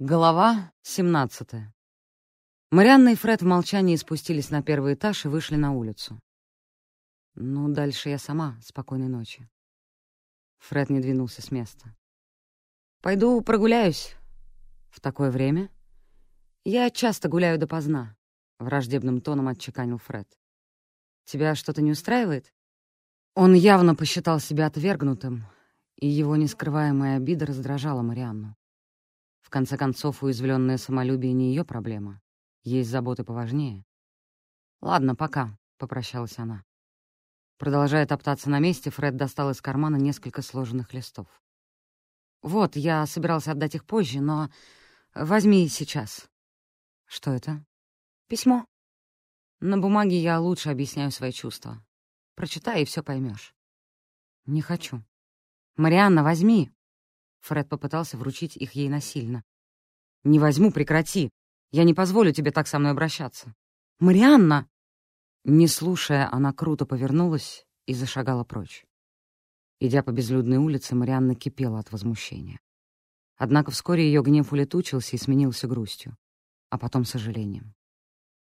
Глава 17 Марианна и Фред в молчании спустились на первый этаж и вышли на улицу. «Ну, дальше я сама. Спокойной ночи». Фред не двинулся с места. «Пойду прогуляюсь. В такое время?» «Я часто гуляю допоздна», — враждебным тоном отчеканил Фред. «Тебя что-то не устраивает?» Он явно посчитал себя отвергнутым, и его нескрываемая обида раздражала Марианну. В конце концов, уязвленное самолюбие не ее проблема. Есть заботы поважнее. «Ладно, пока», — попрощалась она. Продолжая топтаться на месте, Фред достал из кармана несколько сложенных листов. «Вот, я собирался отдать их позже, но возьми сейчас». «Что это?» «Письмо. На бумаге я лучше объясняю свои чувства. Прочитай, и все поймешь. «Не хочу». «Марианна, возьми!» Фред попытался вручить их ей насильно. «Не возьму, прекрати. Я не позволю тебе так со мной обращаться». «Марианна!» Не слушая, она круто повернулась и зашагала прочь. Идя по безлюдной улице, Марианна кипела от возмущения. Однако вскоре ее гнев улетучился и сменился грустью, а потом сожалением.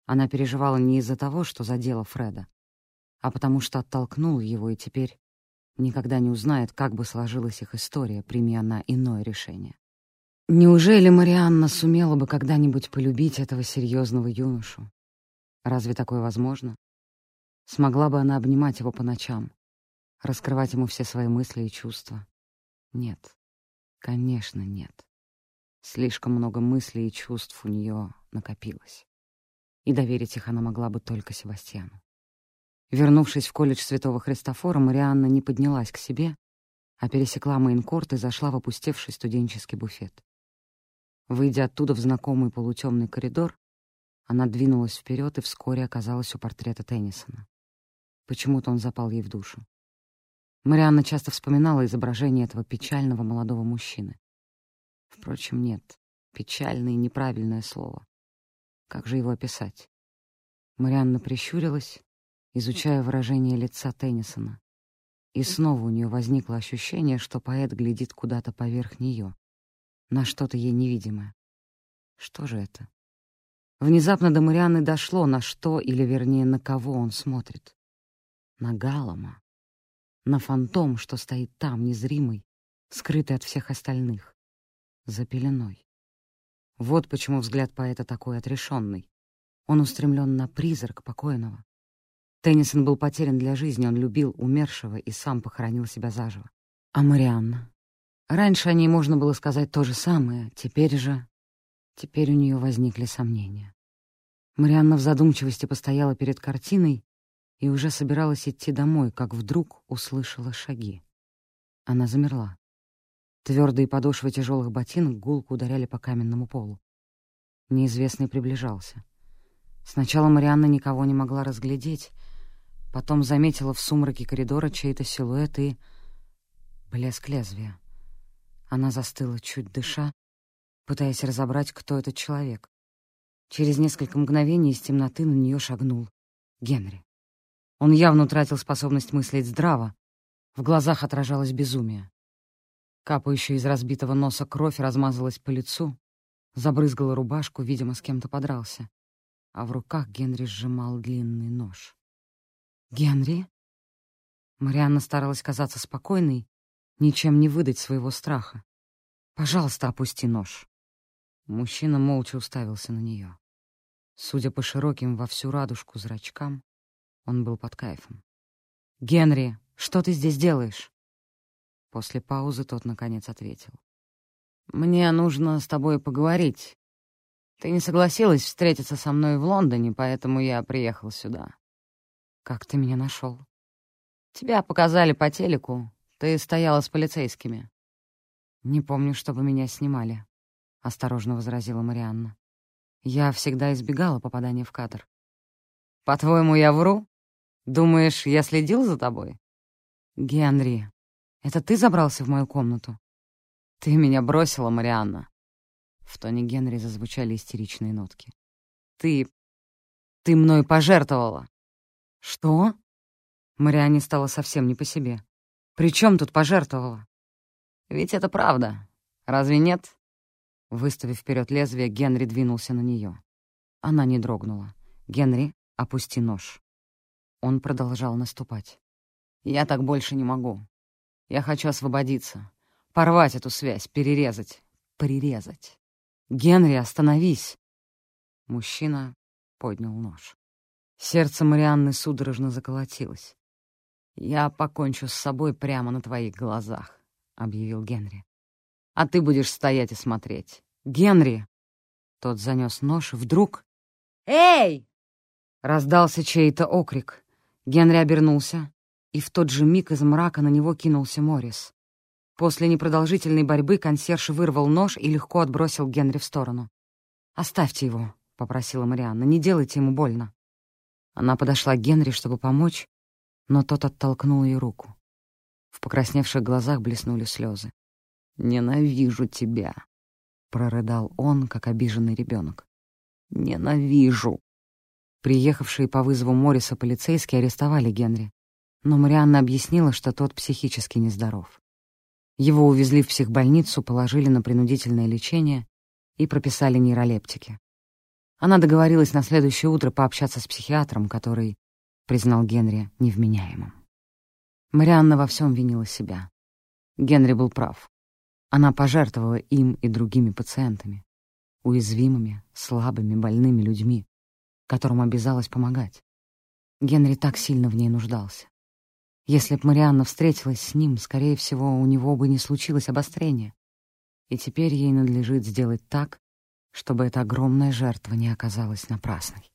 Она переживала не из-за того, что задела Фреда, а потому что оттолкнула его и теперь никогда не узнает, как бы сложилась их история, прими она иное решение. Неужели Марианна сумела бы когда-нибудь полюбить этого серьезного юношу? Разве такое возможно? Смогла бы она обнимать его по ночам, раскрывать ему все свои мысли и чувства? Нет, конечно, нет. Слишком много мыслей и чувств у нее накопилось. И доверить их она могла бы только Севастьяну. Вернувшись в колледж Святого Христофора, Марианна не поднялась к себе, а пересекла Мейнкорт и зашла в опустевший студенческий буфет. Выйдя оттуда в знакомый полутемный коридор, она двинулась вперед и вскоре оказалась у портрета Теннисона. Почему-то он запал ей в душу. Марианна часто вспоминала изображение этого печального молодого мужчины. Впрочем, нет, печальное неправильное слово. Как же его описать? Марианна прищурилась изучая выражение лица Теннисона. И снова у нее возникло ощущение, что поэт глядит куда-то поверх нее, на что-то ей невидимое. Что же это? Внезапно до Марианны дошло, на что, или вернее, на кого он смотрит. На Галама. На фантом, что стоит там, незримый, скрытый от всех остальных. За пеленой. Вот почему взгляд поэта такой отрешенный. Он устремлен на призрак покойного. Теннисон был потерян для жизни, он любил умершего и сам похоронил себя заживо. А Марианна? Раньше о ней можно было сказать то же самое, теперь же... Теперь у нее возникли сомнения. Марианна в задумчивости постояла перед картиной и уже собиралась идти домой, как вдруг услышала шаги. Она замерла. Твердые подошвы тяжелых ботинок гулко ударяли по каменному полу. Неизвестный приближался. Сначала Марианна никого не могла разглядеть, Потом заметила в сумраке коридора чей-то силуэт и... блеск лезвия. Она застыла, чуть дыша, пытаясь разобрать, кто этот человек. Через несколько мгновений из темноты на нее шагнул Генри. Он явно утратил способность мыслить здраво. В глазах отражалось безумие. Капающая из разбитого носа кровь размазалась по лицу, забрызгала рубашку, видимо, с кем-то подрался. А в руках Генри сжимал длинный нож. «Генри?» Марианна старалась казаться спокойной, ничем не выдать своего страха. «Пожалуйста, опусти нож». Мужчина молча уставился на нее. Судя по широким во всю радужку зрачкам, он был под кайфом. «Генри, что ты здесь делаешь?» После паузы тот, наконец, ответил. «Мне нужно с тобой поговорить. Ты не согласилась встретиться со мной в Лондоне, поэтому я приехал сюда. «Как ты меня нашел? «Тебя показали по телеку. Ты стояла с полицейскими». «Не помню, чтобы меня снимали», — осторожно возразила Марианна. «Я всегда избегала попадания в кадр». «По-твоему, я вру? Думаешь, я следил за тобой?» «Генри, это ты забрался в мою комнату?» «Ты меня бросила, Марианна». В тоне Генри зазвучали истеричные нотки. «Ты... ты мной пожертвовала. «Что?» Мариане стало совсем не по себе. «При чем тут пожертвовала?» «Ведь это правда. Разве нет?» Выставив вперед лезвие, Генри двинулся на нее. Она не дрогнула. «Генри, опусти нож». Он продолжал наступать. «Я так больше не могу. Я хочу освободиться. Порвать эту связь, перерезать. Прирезать. Генри, остановись!» Мужчина поднял нож. Сердце Марианны судорожно заколотилось. «Я покончу с собой прямо на твоих глазах», — объявил Генри а ты будешь стоять и смотреть. Генри!» Тот занес нож, и вдруг... «Эй!» Раздался чей-то окрик. Генри обернулся, и в тот же миг из мрака на него кинулся Моррис. После непродолжительной борьбы консьерж вырвал нож и легко отбросил Генри в сторону. «Оставьте его», — попросила Марианна, — «не делайте ему больно». Она подошла к Генри, чтобы помочь, но тот оттолкнул ее руку. В покрасневших глазах блеснули слезы. «Ненавижу тебя», — прорыдал он, как обиженный ребенок. «Ненавижу». Приехавшие по вызову Морриса полицейские арестовали Генри, но Марианна объяснила, что тот психически нездоров. Его увезли в психбольницу, положили на принудительное лечение и прописали нейролептики. Она договорилась на следующее утро пообщаться с психиатром, который признал Генри невменяемым. Марианна во всем винила себя. Генри был прав. Она пожертвовала им и другими пациентами, уязвимыми, слабыми, больными людьми, которым обязалась помогать. Генри так сильно в ней нуждался. Если б Марианна встретилась с ним, скорее всего, у него бы не случилось обострение. И теперь ей надлежит сделать так, чтобы эта огромная жертва не оказалась напрасной.